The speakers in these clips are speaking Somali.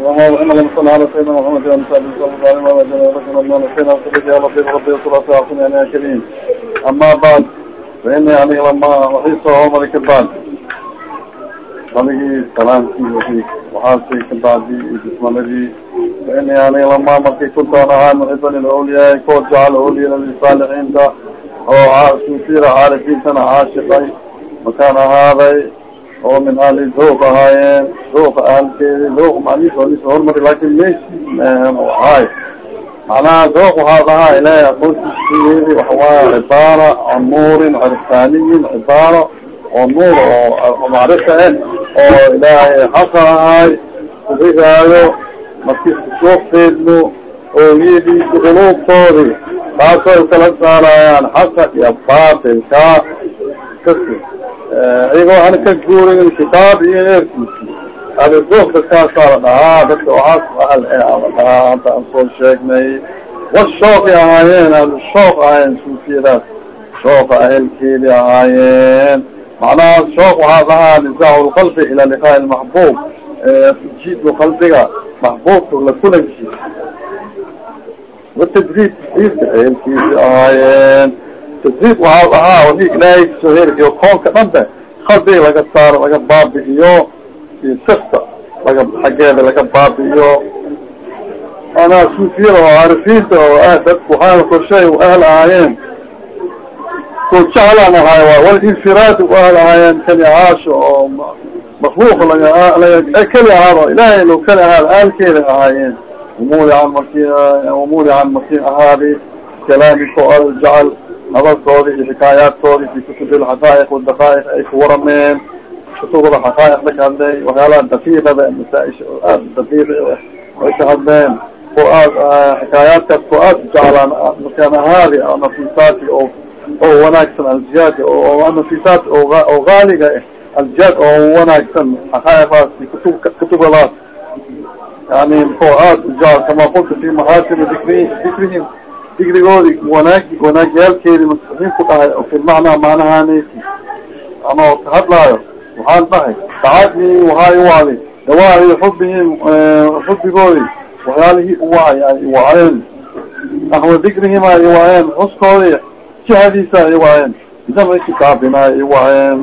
اللهم صل على سيدنا محمد وعلى اله وصحبه وسلم وعلى اله وصحبه وسلم وسلم يا لطيف ربي وصلاة وعصم يعني يا كريم اما بعد فاني يعني لما وحيصة عمر كبان نبigii salaamkii waxaasi kabacdi bismanadii faini yani lama markay kuntaan ahaa muxiban ilawliyaai koo jecel awliya lisaalixiinta oo suufira caarifiintana caashiqay makaan ahaaday oo min ahli zuuq ahaayeen zuuqa ahalkeedi waa lis hormari laakin meshi ahaay macnaha zuuq waxaa dhahaa ilahay aqoonsiisiyedi waxawaaya cibaara can nuurin cirfaaniyin cibaara oo nuur oo macrifa eh oo ilaahay xaqa ahaay kuxigaayo markii ku soo feedno ooyadii quluubtoodi taasoo kala saarayaan xaqa iyo baatilka kasi iyagoo ana ka guurin kitaab iyo eerkiisi adiduuq dadkaasaa la dhahaa dadka waxaas ahal e ala dhahaa hadda aan soo sheegnay. Was shooqi ahaayeen ahlu shooq ahaayeen suufiyadaas shooqa ahelkeedi ahaayeen. Macnaha shooq waxaa dhahaa nisaac lqalbi ila liqaa lmaxbub jiidka qalbiga maxbubka la kulankiisa. Watadriib tadriibka ehelkiisi ahaayeen tadriib waxaa dhahaa wixii ilaahay ka soo heriyo koonka dhanbe qalbiga laga saaro laga baabi'iyo iyo sifta laga xaggeeda laga baabi'iyo manaa suufiyada oo caarifiinta oo ah dadku waxaana korshay u ahl ahaayeen ko jeclaan ahaay waa walinfiraad u ahl ahaayeen keli ahaasho oo makluuq laga keli ahaado ilaahay lo keli ahaad aalkeeda ahaayeen umuuri can marki umuuri can marki ahaadi kalaami ko hadalkoodi iyo xikaayaadkoodi fi kutubi lxaqaa'iq wadaqaa'iq ay ku warameen kutubada xaqaa'iqda ka hadlay waxyaalaha daqiiqada masaaisha oo aad daqiiq ay ka hadleen ko aad xikaayaadkaas ko aad jeclaan markaan ahaadi nafisaati oo oo wanaagsan aljihaad oo nafisaat oo gaaliga aljihaad oo wanaagsan xaqaa'iqaas kutub kutubadaas. Yani ko aad ujecel kama qulta fi maxaasini dikri dikrihim digrigoodi wanaag wanaagyaalkeedi masaxiin ku dhahay fi macnaa macnahani ama hadlaayo waxaan dhahay sacadni waxaa iwacday dawaaci xubihim xubigoodi waxyaalihii uwacay ay iwaceen naxwa dikrihima iwaceen xuskoodi jihadiisa iwaceen bisami kitaabina iwaceen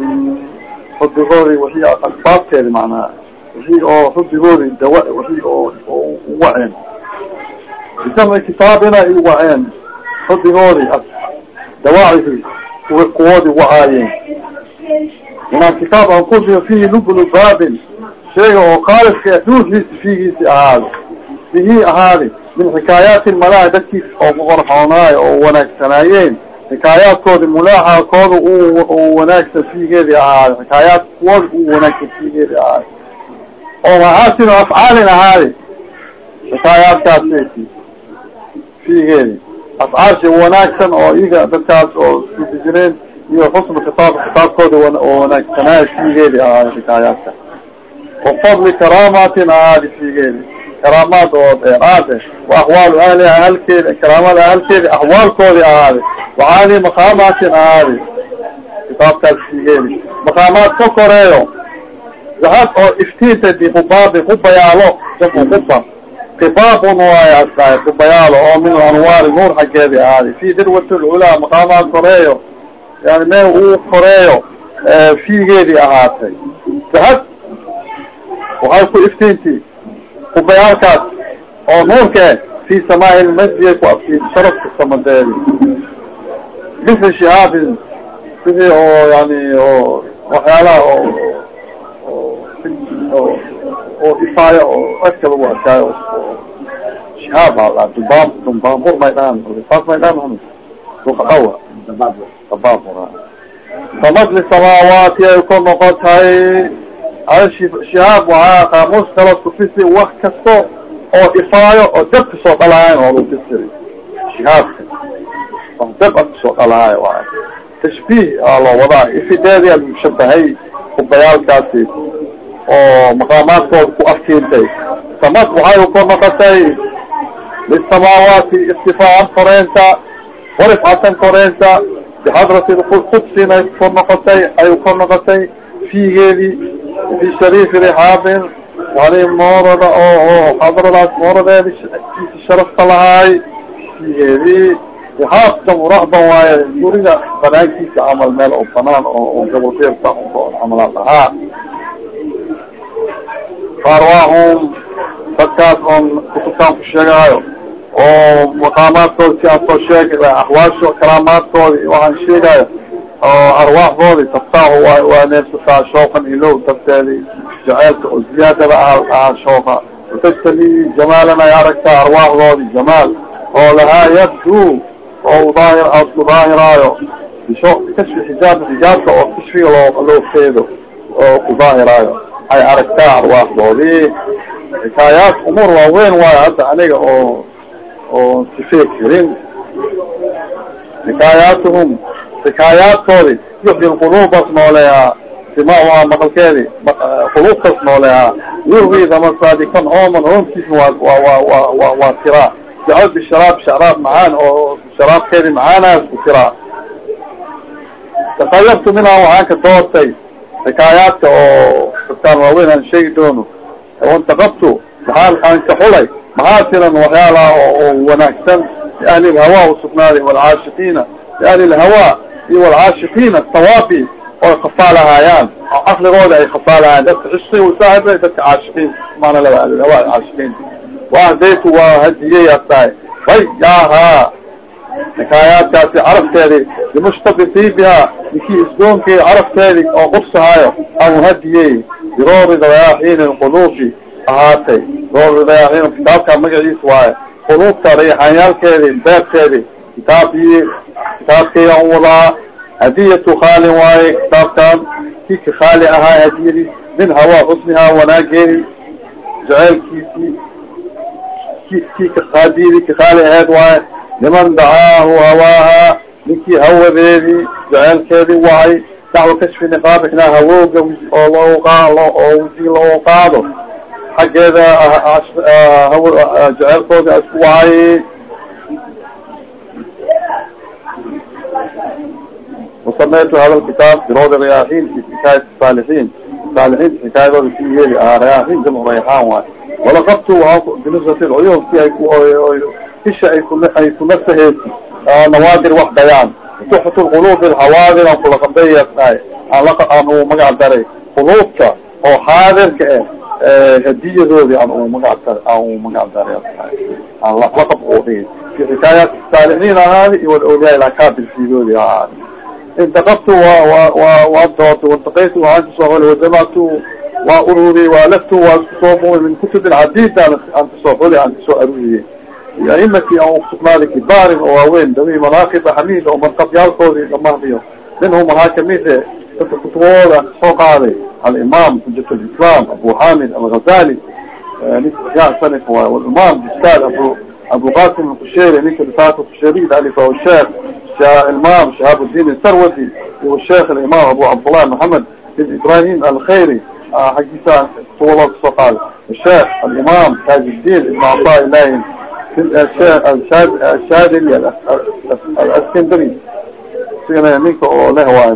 xubigoodi wixii asbaabkeedi macnaha wixii oo xubigoodi dawa wixii oo uwaceen bisami kitaabina iwaceen xubigoodi dawaacihi kuwoodi wacaayeen inaan kitaab aan kufiyo fihi lublu baabin sheega oo kaaliska ruuxiisi fiigiisi ahaadi bihii ahaadi min xikaayaati malaha dadkiis oo kuqorxoonaayo oo wanaagsanaayeen xikaayaadkoodi mulaaxa kooda u wanaagsan fiigeedi ahaadi xikaayaat kuwooda u wanaagsan fiigeedi ahaadi oo maxaasin afcaalin ahaadi xikaayaadkaasi fiigeedi afcaasha wanaagsan oo iyaga dadkaas oo suufi jireen iyo xusnu kitaab kitaabkooda oo wanaagsanaayo fiigeedi ahaadi xikaayaadka wa fadli karaamaatin ahaadi fiigeedi karaamaad oo dheeraade wa axwaalu ahliha ahalkeedi karaamada ahalkeedi axwaalkoodi ahaadi. Waxaadi maqaamaatin ahaadi. Kitaabkaas fiigeedi maqaamaad ka koreeyo. Zahad oo iftiinta di hubaabi hubayaalo jamcu huba kibaabun waay asdaay hubayaalo oo min anwaari nuur xaggeedi ahaadi fi dirwati lculaa maqaamaad koreeyo yani meel uu koreeyo fiigeedii ahaatay zahad waxay ku iftiinti hubayaalkaas oo nuurke fi samaa'i lmasjid ku aftiin sharafka samadeedi misli shihaabin sidii oo yani oo waxyaalaha oo oo oo ifaayo oo adka lagu arkaayo shihaab aa dubaab dumbaabur may dhahan saas may dhahan duqadawa dabaabur famasli samaawaati ay ku noqotay shihaab waxaa qaamuus kala kufisi wax kasto oo ifaayo oo dab ka soo dhalaayan oo lagu fisiri shihaabka wax dab a ka soo dhalaayo waay tashbiih aa loo wadaa ifideedi a lagu shabahay hubayaalkaasi oo maqaamaadkooda ku aftiintay samad waxay ku noqotay lisamaawaati irtifaacan koreynta warifcatan koreynta bixadrati qudsina ku noqotay ay ku noqotay fiigeedi fi shariifi rixaabin yani moorada oo xadaradaas mooradeedi sharafta lahaay sigeedii ixaafka muraxban waaye guriga banaankiisa camal meel oo banaan oo gabolkeerta camalaan ahaa faarwaahum dadkaas oon kutubtaan ku sheegaayo oo maqaamaadkooda si aan soo sheegay axwaasho karaamaadkoodi waxaan sheegaayo oo arwaaxdoodi taftaahu wa waa neefsataa shookan ilow darteedi jaceelka oo ziyaadada ah shooka watajtali jamaalan ay aragtaa arwaaxdoodi jamaal oo lahaa yabdu oo daahir aad ku daahiraayo bisho kashfi xijaab xijaabka oo kashfiga loo loo feedo oo ku daahiraayo ay aragtaa arwaaxdoodii xikaayaat umuur waaweyn waayo hadda aniga oo oo sifee karin xikaayaatuhum xikaayaadkoodi yuxyi lquluubas nooleyaa simaaha maqalkeedi quluubtas nooleyaa yurwi damasaadikan ooman oonkiisna waa wa wa wa wa waa tiraa jacalbi sharaab sharaab macaan oo sharaabkeedi macaanaas ku tiraa takayartu minhaa waxaan ka doortay xikaayaadka oo dadkaan waaweyn aan sheegi doono intaqabtu maxaan aan ka xulay maxaa tiran waxyaalaha oo wanaagsan liahli lhawaa usugnaaday walcaashiqiina liahli lhawaa iyo walcaashiqiina sawaabi oo khafaalahaayaan caqligooda ay khafaalahayan dadka cishqi usaaib dadka caashiqiin maana laba ahlilhawaa caashiqiin wahdaytu waa hadiyeyaa tahay ay yaahaa xikaayaadkaasi carabteedi limushtabiti biha ninkii isdoonkeedi carabteedi oo qubsahaayo aan uhadiyey biroori dayaaxiin lquluubi ahaatay. Roori dayaaxiin kitaabka magaciisa waaye quluubta rayxaanyaalkeedi beebkeedi kitaabkii kitaabkeyga an wadaa hadiyatu khaalin waaye kitaabkan kii ka khaali ahaa hadiyadii min hawaa xusnihaa wanaageedi jaceelkiisii ki ka hadiyadii ka khaali aheed waaye liman dacaahu hawaaha ninkii hawadeedii jaceelkeedii waay naxwa kashfi niqaab inaa hawooga oo loo wisi loo qaado. Xaggeeda jaceelkoodi isku waayey wasamaytu hada lkitaab biroodi rayaaxiin xikaayat saalixiin. Saalixiin xikaayadooda si yeeli ahaa rayaaxiin jamcu rayxaan waay. Walaqabtu binisbati lcuyuun si ay isha ay ku ay kunasaheysi nawaadir wax bayaan. Tuxfat lquluub alhawaadir aan kula qabeyahay aan la aan uu magac daray. Quluubta oo xaadirka eh hadiyadoodi aan uu magac dar aan uu magac daray. Aan laqab oo dhigi fi xikaayaat saalixiin ahaadi iyo walawliyaa ilakaabir fiidoodi ahaadi intaqabtu wa wa wa waa doortay wantaqaytu waxaan ku soo xuli wajamactu waa ururi waalaftu waa ku soo muy min kutub alcadiid aan ku soo xuli aan ku soo aruriyey aimati an usugnaadi kibaarin oo waaweyn dawi manaakiba xamiida oo markabyaalkoodii dhamahdiyo minhum waxaa kamide dadka kutubahooda ka soo qaaday alimaam xujat abu xamid alghazali ninka sanif abu abu qasim alkusheeri ninka lisaaka kusheeriyda alif sheekh imaam shihaab sarwadi iyo sheekh alimaam abu cabdullahi mohamed bin ibrahim alkhayri xaggiisa kutubadooda ka soo qaaday sheekh alimaam taaj ibn cabdlah ilahi الاسكندري سينا منك الله هو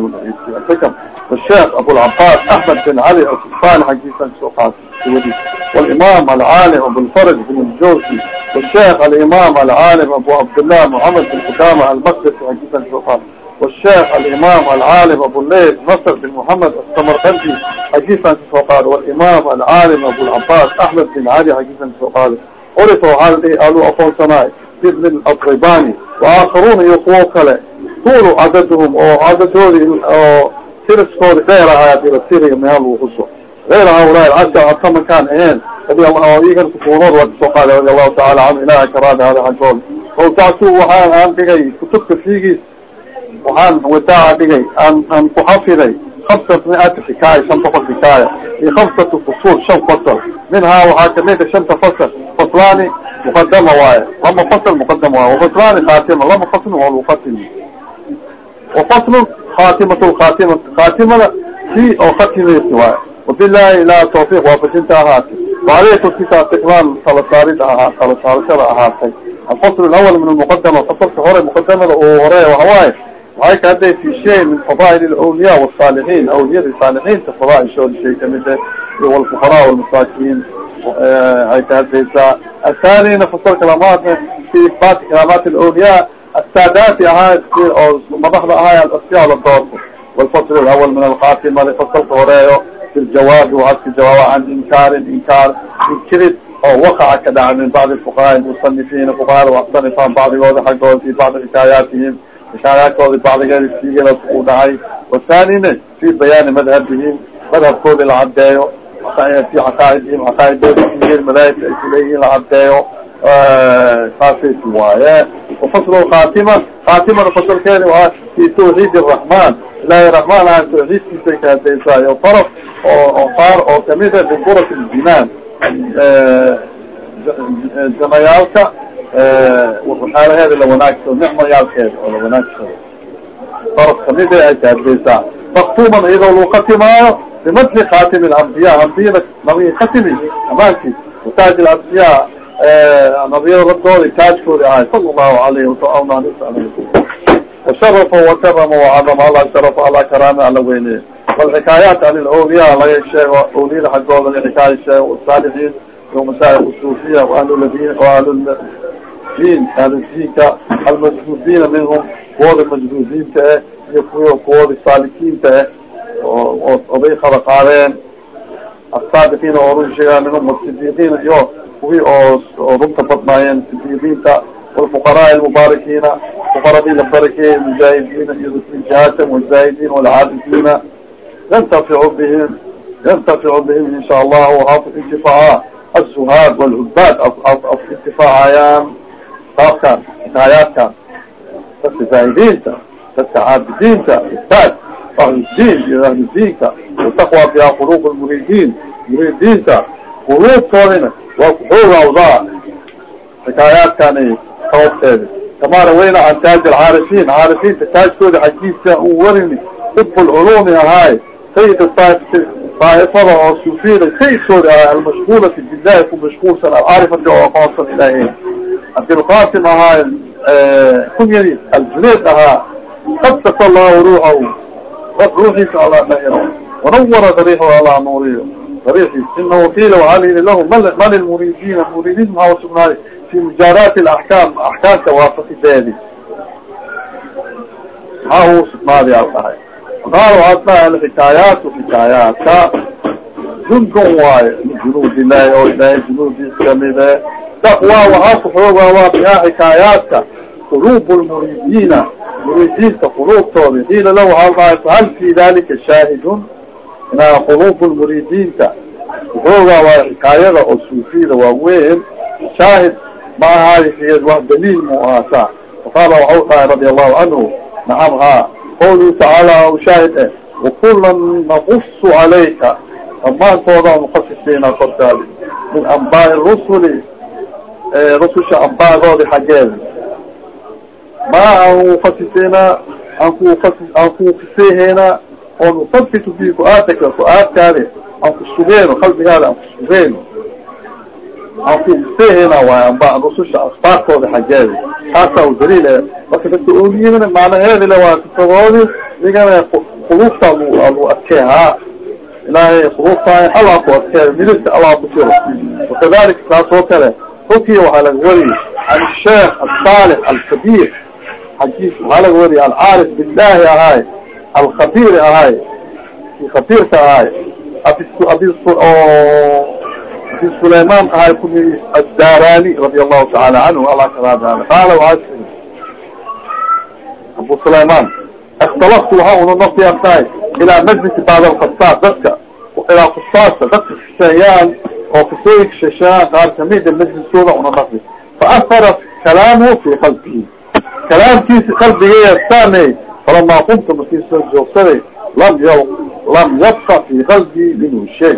الفكر والشيخ ابو العباس احمد بن علي الصالح جيسان سوقات والامام العالم ابو الفرج بن الجوزي والشيخ الامام العالم ابو عبد الله محمد بن قدامه المقدسي جيسان سوقات والشيخ الإمام العالم أبو الليل نصر بن محمد السمرقندي حديثا سوقال والإمام العالم أبو العباس أحمد بن علي حديثا سوقال عرفوا هذه قالوا افون صناعي ابن الطيباني واخرون يقووا كله طول عددهم او عددهم او tiriskooda dheer ahaa dirasiriga meel uu kuso غayr haulaa alcashar atama kaan ahayn radi allah igan kutuunood waa kasoo qaaday radi allahu taala canhu ilahay karaada hada xaggood owtactu waxaan aan dhigay kutubta fiigiis waxaan wadaaca dhigay hamsat mi-ati xikaaya shan boqol xikaaya iyo hamsatu fusul shan fasal minhaa waxaa kamida shanta fasal faslaani muqadama waaye lama fasal muqadama waaye wafaslaani khaatima lama fasl waa lagu fatimi wafaslu khatimat lkhatima khatimada si oo khatimaysi waayo wabilahi ilaa tawfiq waafajinta ahaatay waaleyh korkiisa istiqlaal salasaarid ahaa salasaarashada ahaatay alfasl alawal min almuqadama fasalka hore muqadamada oo hore waxawaaye waxay ka shay min fadaail alawliya wasaalixiin awliyada saalixiinta fadaaishooda shay ka mid e iyo walfuqaraa walmasaakiin ay ka hadlaysaa athanina fasalka lamaadna fi isbaati karaamaat alawliya asaadaati ahaa oo madaxda ahaa asyaa la doorto walfasl alawal min alkhatima fasalka horeeyo fi waaska jawaaba can inkaarin inkaar inkirid oo waqaca ka dhaca min bacdi fuqahaa musanifiina fuqahada waxsanifaan bacdigooda xaggooda fi bacdi xikaayaatihim ishaaraakoodii bacdigeedi siigela ku dhacay wasanina fi bayaani madhabihim madhabkooda la cadeeyo fi caqaaidihim caqaaidooda siiyeen madaahibka ay kuleeyihiin la cadeeyo saasas waaye wafasl khatima khatimada fasalkeedi waa fi tawxiid raxman ilaahi raxmaan ahan tawxiidkiisay ka hadlaysaayo faraf oo qaar oo kamida biqurat jinaan janayaalka waxyaalaheeda la wanaagsado nicmayaalkeeda oo la wanaagsado daraf kamida ay ka hadlaysaa maktuman iyadoo lagu khatimaayo bimadli khatim اlambiya ambiyada nabiga khatimi amaankiis wataaj اlambiya nabiyada ladooda taajkoodi ahay sala allahu alayhi. Wasalam washarafa wakarama wacadama alla sharafa alla karaame alla weyneeye walxikaayaat an ilawliya laga sheego awliyada xaggooda la xikaaya sheego saalixiin iyo mashaayik suufiya ahluladiin ahluldiin ahludiinka almajhuudiina minhum kuwooda majhuudiinta eh iyo kuw kuwooda saalikiinta eh oo oday qaadeen asaabiqiina oo run sheegaa minhum asidiiqiina iyo kuwii oo runta badnaayeen sidiiqiinta walfuqaraa almubaarikiina fuqaradii la barakeeyey mujaahidiina iyo jihaadka wazaahidiin walcaabidiina yantaficu bihim yantaficu bihim insha allahu haf intifaaca azuhaad walcubaad af intifaacayaan qaabkan xikaayaadkan dadka zaahidiinta dadka caabidiinta ubaad ahludiin iyo ahludiinka wataqwa biha quluub lmuridiin muridiinta quluubtoodina waa kuxoogawdaa xikaayaadkani sababteeda kamaa rawayna can taaj alcaarifiin caarifiinta taajkooda xagiisa u warini ib lculumi ahaay sayida daaifada oo sufiyada sayidkooda ahaay almashgulati billahi ku mashgulsan alcaarifati oo cabdilqasim ahaay kunyadi aljuneed ahaa qadasa allahu ruuxahu ruuxiisa alla dhahiro wanawara dariixu alla nuuriyo dariixiis inahu qiila waxaa la yihi lahu man lmuridiina muridiin maxaa usugnaaday fi mujaaraati alaxkaam axkaamka waafaqideedi maxaa uu sugnaaday al dhahay qaal waxaad dhahay alxikaayaatu xikaayaadka jundun waayo min junuud ilahi oo ilahay junuudiis kamide taqwa waxaa ku xoogaawaa bihaa xikaayaadka quluub lmuridiina muridiinta quluubtooda qiila la waxaa dhahay fahal fi dalika shaahidun inaa quluub lmuridiinta kuxoogaa waa xikaayada oo suufiyada waaweyn shaahid ma ahaay wax daliil mu ahaasaa faqaala waxau dhahay radi allahu canhu nacam ha qawluhu tacaala shaahid eh wakulan naqusu calayka dhammaantooda nuqasisiina korkaadi min ambaai rusuli rususha ambaadoodi xaggeeda ma aan ufasisina kuufisehena oo nusabitu bi ku-aadaka ku-aadkaadi aan ku sugeyno qalbigaada aan ku sugeyno aan kuufisehena waay amba rususha asbaarkooda xaggeeda taasaa u daliil e marka dadka oliyadana macnaheedi le waa sifadoodi igana quluubta alu alu adkeehaa ilaahay quluubtaa allah ku adkeeyo midabka allah ku jiro wakadalika taas oo kale xukiya waxaa laga wariy can sheekh asaalix alkabiir xagiis waxaa laga wariya alcaarif billahi ahaay alkhabir ahaay khabirka ahaay abi sulayman ahaay kumi addarani radi allahu taala canhu allah karaadaan qaala waxaa abu sulayman اktalaftu waxa una naftian tahay ilaa majlisi bacd alkasaas dadka ilaa kusaasa dadka shisheeyaan oo kasooyinka shisheeyaan qaar kamida majliskooda una nafti faahara kalaamuhu fi qalbihi kalaamkiisi qalbigeya saamey falamaa qumta markii soo joogsaday lam y lam yabqa fi qalbii minhu shay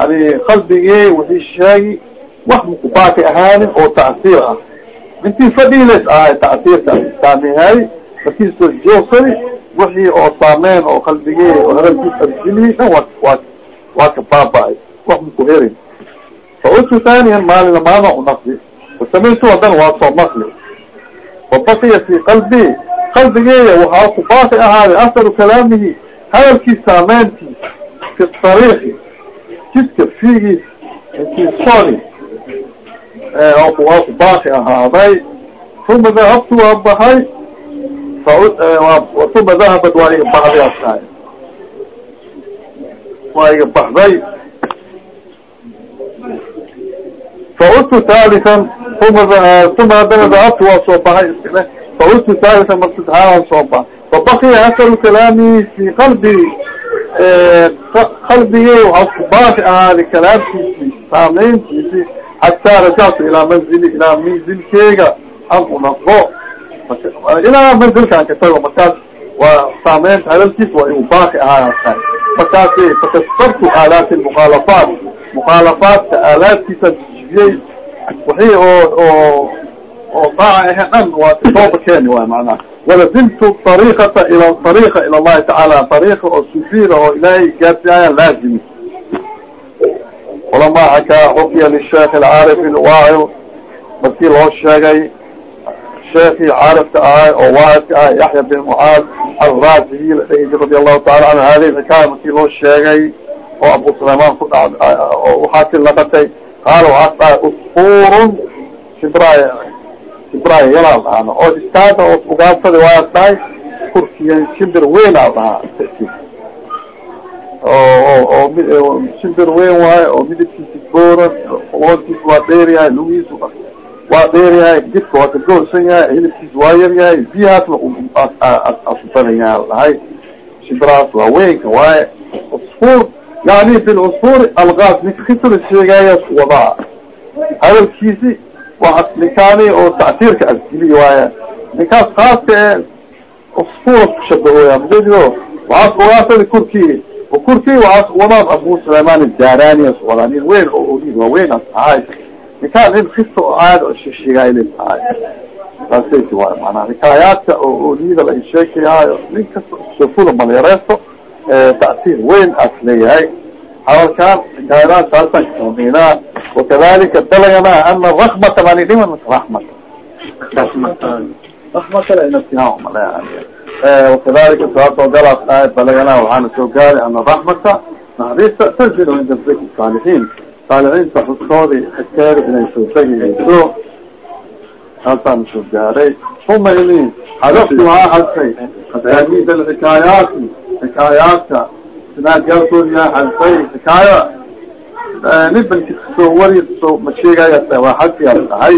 yani qalbigii wixii sheegi wax mukubaaki ahaanin oo tacsiir ah intii fadhiiles ahay tacsiirka saamihay markii soo joogsadi wixii oo saameyn oo qalbigee oo hadalkiis adgeliy dhan wa wa waa ka baaba-ay. Wax maku herin faultu thaniyan maalina maana unaqdi fasamaytu haddana waa soo maqli wabaqiya fi qalbi qalbigeeya waxaa ku baaqi ahaaday asaru kalaamihi hadalkii saameyntiis fi tariiki jidka fiigiis intiisoni waa ku baaqi ahaaday. Uma dahabtu waa baxay uma dahabad waa iga baxday asaay waa iga baxday faudtu thalian uma uma dahabtu waa soo baxay faudtu thalian mar saddexaad soo baxa fabakiya asaru kalaami fi qalbi qalbige waxaa ku baaqi ahaaday kalaamkiisi saameyntiisi xataa rajactu ilaa manzili ilaa manzilkeyga an unaqo ilaa manzilkaan ka tago markaas waa saameynta hadalkiis waa igu baaqi ahaay markaasi fakasabtu aalaati mukaalafaat mukaalafaadka aalaadkiisa jiyey wixii oo oo oo daaca ahe dhan waa tooba keeni waay macnaha walazimtu ariqata ila ariqa ila llahi tacaala ariqa oo sufiida oo ilaahay gaarsiiyaya laazimi walama xakaa xukiya lisheekh alcaarif ilwaacil markii loo sheegay sheekii caarifka ahay oo waacidka ahay yaxya bin mucaad alraaziyi la dhegi radi allahu taala canhu hadihi xikaaya loo sheegay oo abu sulaymaan ku dha waxaa ti laqatay qaala waxaa dhahay usfurun sibraay sibraay yalaal dhahana oo istaada oo ugaasada waa dhahay kurkiya shimbir weyn aa dhahaa oo oo shimbir weyn waayo oo midabkiisa booran oonkiisa waa dheer yahay lugihiisa waa dheer yahay jidka waa kagoorsan yahay hilibkiisa waa yar yahay biyahaasna asubanaya dhahay shimbirahaas waa weynka waaye usfur yani bilcusfuri algaas ninka kisala sheegayas wadaa. Hadalkiisi waa ninkaani oo tacsiirka asgeliy waaye ninkaas khaaska ee usfura kushabahooya majeedido waxaas ugaasada kurkii kurkii waxaas wadaan abu sulayman daranias wadaa nin weyn oo olid waa weynas ahay ninkaan nin kista aad shishigayle tahay saasaysi waay manaa nikaayaadka oo olida la sheekayaayo nin kasta sofula maleereesto tacsiir weyn as leeyahay hadalkaan nikaayadaa saasaan kasameynaa wakadalika balagana ana rakmata mani dhiman raxmata raxmata inasiha maleeya wakadalika saasoo galaas dhahay balagana waxaana soo gaaray ana raxmata naxariista tanzilu cinda zaki saalixiin saalixiinta xuskoodii xigteeda inay soo tegayso saasaana soo gaaray uma ini waxaa xadfay asaaniid alxikaayaati xikaayaadka sinaadgaalkoodi yaa xadfay xikaaya nibanki soo wari soo ma sheegaya waa xadfiyaa tahay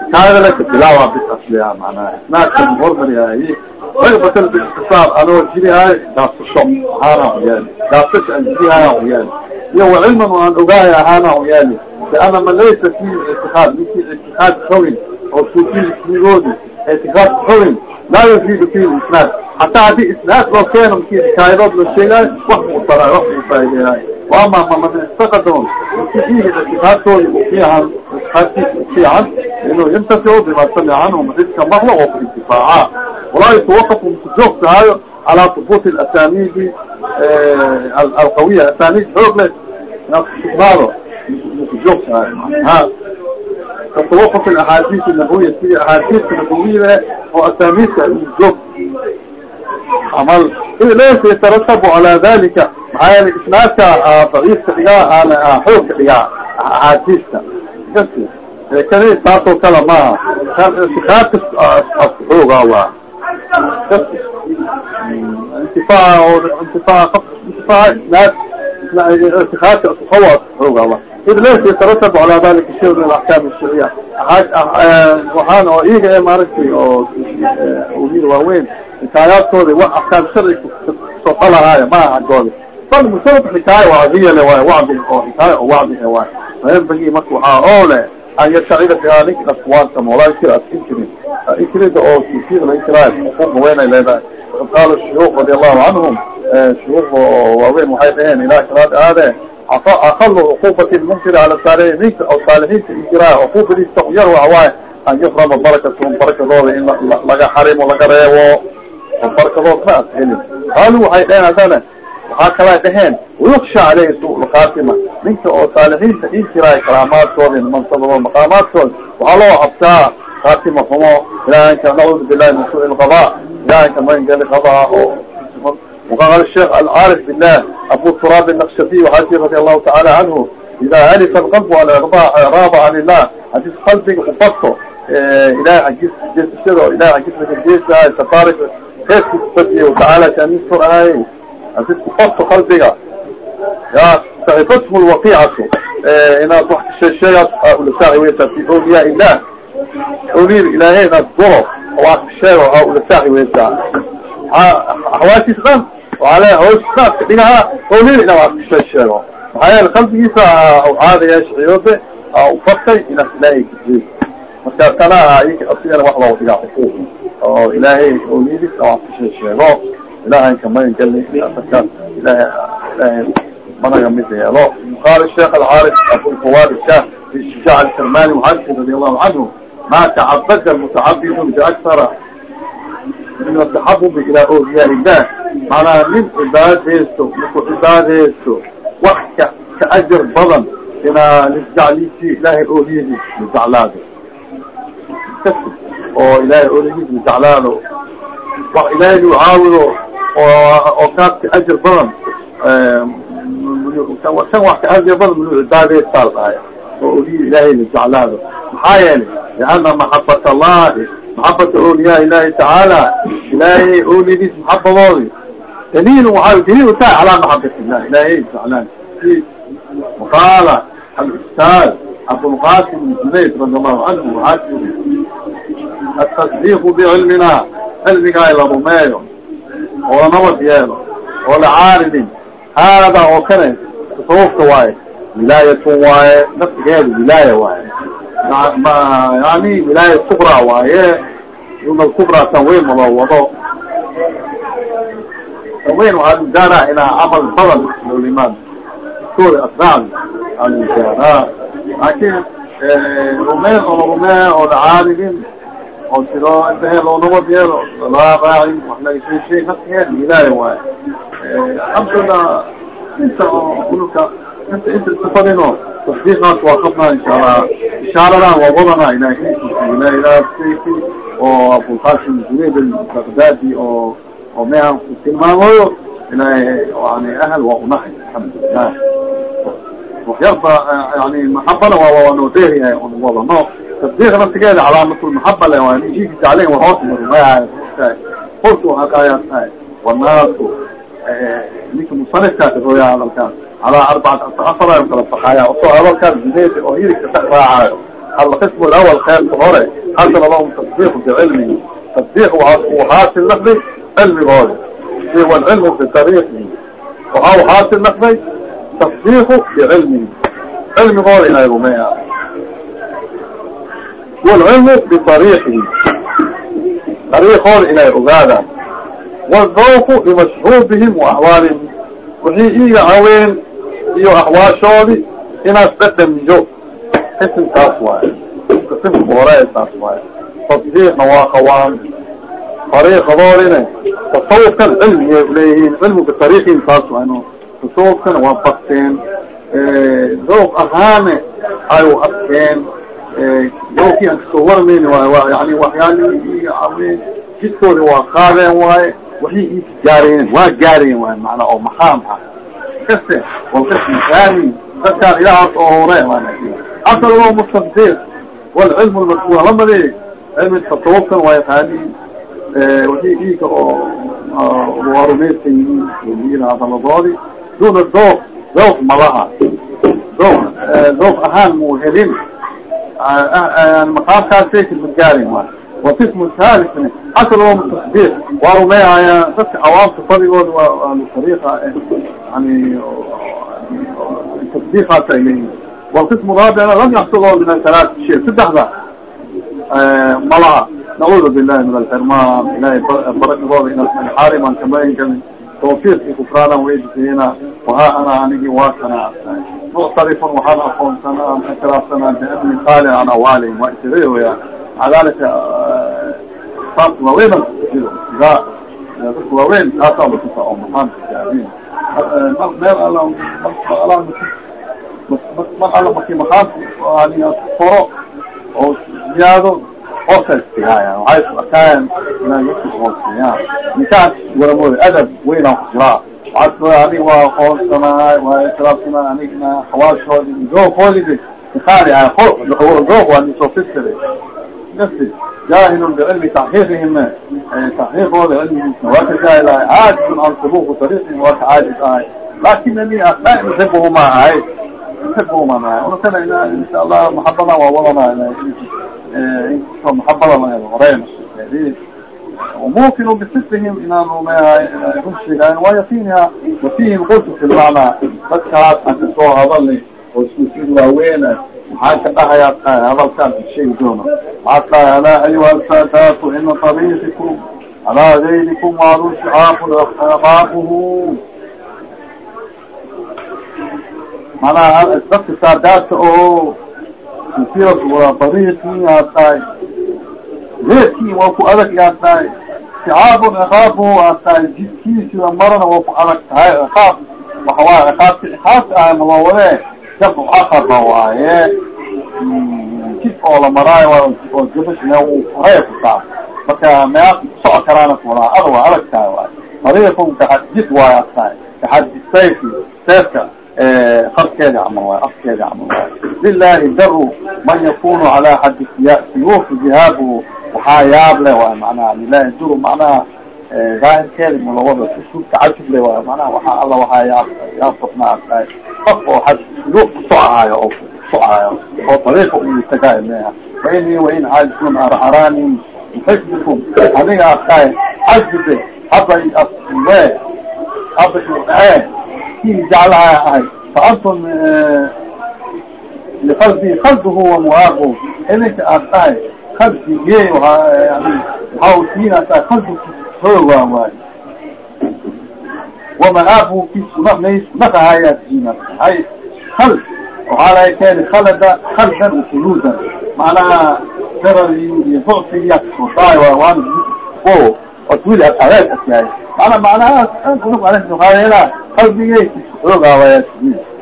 xikaayada laka bilaawa bis asliya macnaha isnaadka hormariyaayi ragbatal biiktisaar anoo jirihaay gaasasho ahaana uyaali gaasasho aan jirihaaya uyaali iyo wacilman aan ogahay ahaana uyaali liana man laysa fi ictiqaad ninkii ictiqaad xogin oo suufigoodi ictiqaad xogin laa yufiidu fi isnaad. Hataa haddii isnaad loo keeno mkii xikaayadood la sheegaayo wax muutara wax mufaa'ideeyaay waama maman ictiqadon mki fiihi ictiqaadkoodi ufiican ictiqaadkiisa ufiican inuu yantaficu bima samica canhu maxidka maqlo oo ku intifaaca walaa yatawaqafu calaa hubuuti asanidi alqawiya asanid xoog le inaad kusugnaado mkujoogtahayo ha katawaquf axaadiis nabawiya sidi axaadiiska nabawiyada oo asaaniidka joog amal laysa yataratabu calaa dalika maxaa yeele isnaadka daciifka dhigaa aan xoogka dhigaa axaadiiska kani taasoo kale maaha kan itikaadka xooga waa intifaaca oo intifaaca intifaaca isnaad itikaadka hawa xooga waa id laysa yataratabu calaa dalika shay min alaxkaam ashariya waxaan oo iyaga e maaragtay oo awliyada waaweyn xikaayaadkooda wax axkaam sharci ku soo falahaayo maaha xaggooda bal an yatacida bihaa ninka aswaanta moolaa kir as inkirin inkirida oo suufiyada la inkiraayo xuquuqa weyn ay leedahay. Waqad qaala shuyuuq radi allahu canhum shuyuuq oo waaweyn waxay dhaheen ilah kalaad aade aqalu cuqubati munkir ala saalixiin ninka oo saalixiinta inkiraaya cuqubadiisa yar waxa waaye an yuframa barakatahum barakadooda in laga xarimo laga reebo. Oo barakadood ma as helin qaalu waxay dhaheen haddana waxaa kalaa dhaheen wayuksha caleyhi su-lkaatima ninka oo saalixiinta inkiraaya karaamaadkooda mansabadooda maqaamaadkooda waxaa loo cabsaa kaatima xumo ilahanka nacuudu billahi min su-i lqada ilahay kamagan gali qabaa oo وقال الشيخ العارف بالله أبو تراب النقشبي وحاجي رضي الله تعالى عنه إذا ألف القلب على رابع عن الله حديث قلبك وفصه إلهي عجيز جيس إلهي عجيز من الجيس تطارق خير كتبتي وتعالى كان يذكر هاي qofka qalbiga ya saxifathu lwaqiicatu inaad wax kasheesheegaad ulasaai weysaa fi awliyaa ilah awliyada ilaahay inaad duro oo aad kasheego aa ulasaai weysaa axwaashiis dhan waaa le hoosa dhigaha awliyada inaa aad kasheesheego maxaa yeele qalbigiisa caadaya shiciyoobe aa ufartay inaa ilaahay kasiiyo marka tana asigan wax loo dhigaa oo ilaahay awliyadiis inaa aad kasheesheego ilahay kamagan gali markaas ilahay ilahay managa mid yeelo qaala sheekh alcaarif abulfawaad shah fi shujaac alkarmani muxadis radi allahu canhu ma tacabada mutacabidun biaktara min ataxabubi ilaa awliyaa illah macnaha nin cibaadeysto marku cibaadeysto wax ka ka ajar badan inaa lisjaclisi ilahay oliyadiis lisjaclaado oo ilahay oliyadiis lisjaclaado wax ilahay lu caawido oo ookaadka ajir badan kan wax ka ajir badan muluuc daadeedtaal dhahay oo oliyo ilaahay la jeclaado. Maxaa yeelay liana maxabat allahi maxabata awliyaa ilaahi tacaala ilaahay awliyadiis maxabadoodi daliil waaa daliil utahay calaa maxabat illah ilaahay jeclaan. Waqaala al-ustaad cabdulqaasim bin radi allahu canhu waxaa jiri atasdiiqu bicilmina cilmigaa la oo nabad yeelo oo lacaaridin haada oo kane tasawufka waaye wilaayatun waaye naftigeedu wilaaya waaye. Yani wilaaya kubra waaye una kubra tan weyn maloo wado. Weyn waxaa gaara ah inaa camal badan lolimaan kooda asraacd an ah. laakiin eh, rume oo rume oo lacaaridin oo tiro inta heeloo nabad yeelo lala raacin wax laga shay shay haqkeeda ilaahay waayo abdana inta ulka inta inta istafadino tasbiiqaas waa qabnaa insha allah ishaaradan waa wadanaa ilaahay ilaahay sayfi oo abulqaasim junayd bagdaadi oo oo meehan ku tilmaamayo ilaahay yani ahal waa u nahay alxamdulilah waxyarba yani maxabana waa waa noo dheeryahay on wadano. تصديق نفسك علامة المحبة لو يجيك عليه وحوص ما قلت حكايات هاي والناس ليك مصنف كاتب ويا على الكان على أربعة أصلا يمكن الفقايا وصو هذا كان جديد وهيرك تتقرع القسم الأول خير صغيرة حتى لهم تصديق بعلمي تصديق وحاصل لفظي علمي غالي هو العلم في تاريخه وهو حاصل لفظي تصديقه بعلمه علم غير إلى يوميها والعلم بطريقه طريق غير إلى أغادا والذوق بمشهور بهم وأحوالهم وحي إيجا عوين إيو أحواشولي إنا استخدم جو اسم تاسواي اسم وراء تاسواي تصديق نواقوان طريق غيرنا تصوف كان علم يبليهين علم بطريقهم تاسواي تصوفكana waa bakteen dooq ahaane ay u dookii aan ka soo warmayn waay yani waxyaali awen jidkooda waa qaadeen waaye waxay ika gaareen waa gaareen waay mana oo maqaam ah. Kase walkasmi thani dadkaan ilahaas oo hore asal waa mustafdir walcilm lmadkuur lamade cilmi tasawufkan waa yaqaaniin waxay ika oo warumeedka yihiin hadaladoodi duna dooq dooq malaha dooq dooq ahaan mu helin maqaamkaasi gaarin a wakismu halisn xasan oo tasdiiq waa rumeehayaa dadka cawaamta badigooda waa ariqa yani tasdiiqaas ay leeyihiin walqismu raabicna lam yaxsulo min asalaat shay saddexda malaha nacuudu billahi min alxirmaan ilahay barakadooda inaasan xaariman kama inkamin tawfiiqi kufraana waydisina wahaa ana anigi waa kanaa أخون سنة أكراف سنة بأمن قال عن أوالي وإسريه ويا عدالة صارت وين لا وين أصاب بسيطة أو محامة الجاهدين مر الله مر الله مر الله مكي محامة qofka istihaaya waxay isku arkaayeen inay dadka hooseeyaan ninkaas waramooda adab weynaan ku jiraa waxaa ismooda anig waa qoonsanahay waa islaamsana anigna xawaashoodi goofoodidi iqaali ahay goog waa nisoo fiskade nafsi jaahilun bicilmi taxqiiqihim taxqiiqooda cilmigiisna waa ka jaahil ahay caajizun can subuqi tariiqihim waa ka caajiz ahay laakin ani asmaa nuxibuhuma ahay nuxibuhuma ahay unakana insha allah maxabadan waa wadanaa inkastoo maxabada la helo horeyna mumkin bisidqihim inaanu runshiga waa yaqiiniha wa fihim qultu fi dadkaas aan ka soo hadalnay oo iskusid waaweena maxaan ka dhahayaa hadalkaan sheegi doona maxaad dhahay alaa ayuha alfatatu ina tabiifikum alaa daylikum waalun shicaafuaaaquhu manaha dadka saadaadka oo ariiqi aa tahay. Reerkii waa ku adag yaa tahay. Sicaabun ciqaabu aa tahay. Jidkiisiba marana waa ku adag tahay. Ciqaab. Waxawaay ciqaabti ciqaabta ah malowade jamcu caqaba waaye. Jid oo la maraayo oo jabash me furey ku taa marka mea kusoco karaana kulaa ada waa adag tahay waay farkeedi camal waay afkeedi camal waay lilahi daru man yakunu cala xadi siyufi jihaabuhu waxaa yaab le waay manaha lilahi daru macnaha daahirkeedi mulawada kusu tacajub le waay manaha waaa alla waxaa yaab yaab qofna tahay qof oo a siyuf kusocaayo oo kusocaayo oo ariiqa u tagaa leha faini wain caajizun arani xifdikum adiga ad tahay cajize haba we haba ki jeclaha ahay faantum liqalbi qalbihu wamuaabu idinka aad tahay qalbigey waaa diina tahay qalbiki hooga waay wamaabu kismays maqahaya diina hay kal waxaa laga keeni khalada khaldan khuludan macnaha darari iyo bucsigiya kasoodaay waan o odwili adeeg asyahay mana macnahaas aala qalbigey oogawaya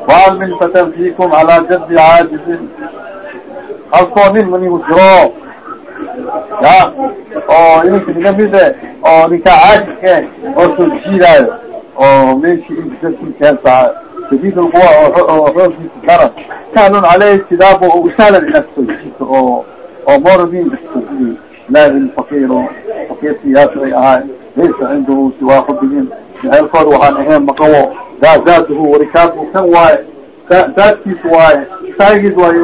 wal min fatan fikum calaa jadbi caajizin halkoo nin manigu jiro ya oo ininka nigamide oo ninka caajiske oo soo jiidaayo oo meshi shadid lquwa oo xoogiisa daran sahlun caleyh sidaabo sahlan inaad soo jiito oo oo moradin ka soo laakin fakiro fakirkiyaasay ahaay laysa cindahu siwaa xubigin jaceelkooda waxaan ahayn maqawo. Zaadahu warikaabku kan waaye. Zaadkiis waaye. Saagiis waaye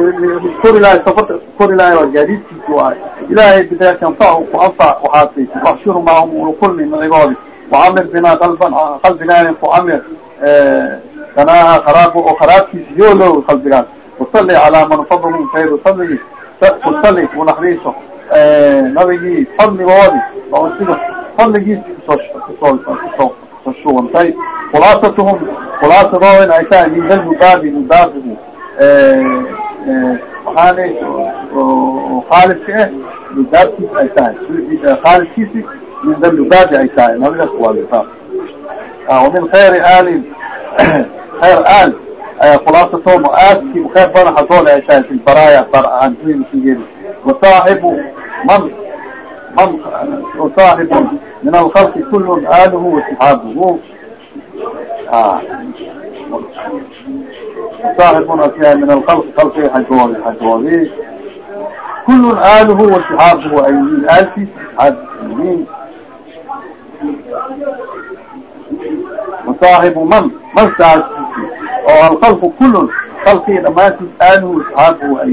kor ilahay safarta kor ilahay waa gaadiidkiis waaye. Ilahay bidaka anfac ku anfac waxaasay waxshuru maahum ulakulmi magagoodi wacamir binaa qalban qalbigaan ku amir kanaaha kharaab oo kharaabkiis yoolo qalbigaas. Wasali calaa man fadlhum khayr saligi kusali unaxriiso nabigii fadligoodi. Oo sida fadligiis ku soo ku soo ku soo kushuwantay khulaasatuhum khulaasadoodan ay tahay min dalmubaabi mubaabigu waxaana khaalidka eh mubaabkiis ay tahay khaalidkiisi min dalmubaabi ay tahay nabigaas waa lifaaq wamin khayri aalin khayr aal khulaasatahum aadki khayr badan xadoole ay tahay fi lbaraaya bar ahaantigeedi man wasaaxibu min alkhalqi kulun aaluhu wasixaabuhu saaxibuna fiha min alkhalq kalki xagoodi xagoodi kulun aaluhu wasixaabuhu ay yihiin aalkiis yihiin wasaaxibu man man saaxiibkiisi oo alkhalqu kulun kalkii dhamaantiis aaluhu wasixaabuhu ay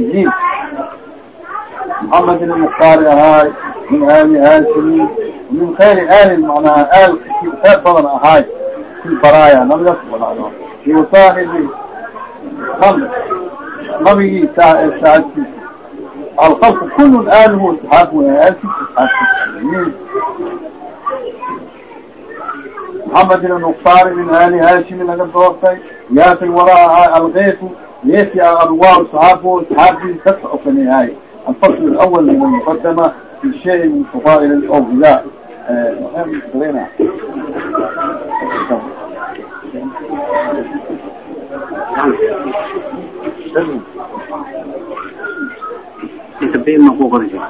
yihiin muxamed ilmukhtaari ahaay min aali haashimi min khayri aalin macnaha aalki khayr badan ahaay fi baraaya nabigas walaalo iyo saaxibi man nabigii saacadkiisa alkalku kulun aaluhu saxaabu aalkiisa saxaabkiisa محمد المختار من آل هاشم لقد توفي يا في الوراء الغيث ياتي أدوار صحابه صحابي تسع في النهاية الفصل الأول من المقدمة الشيء من فضائل الأوفياء تبين ما فوق رجل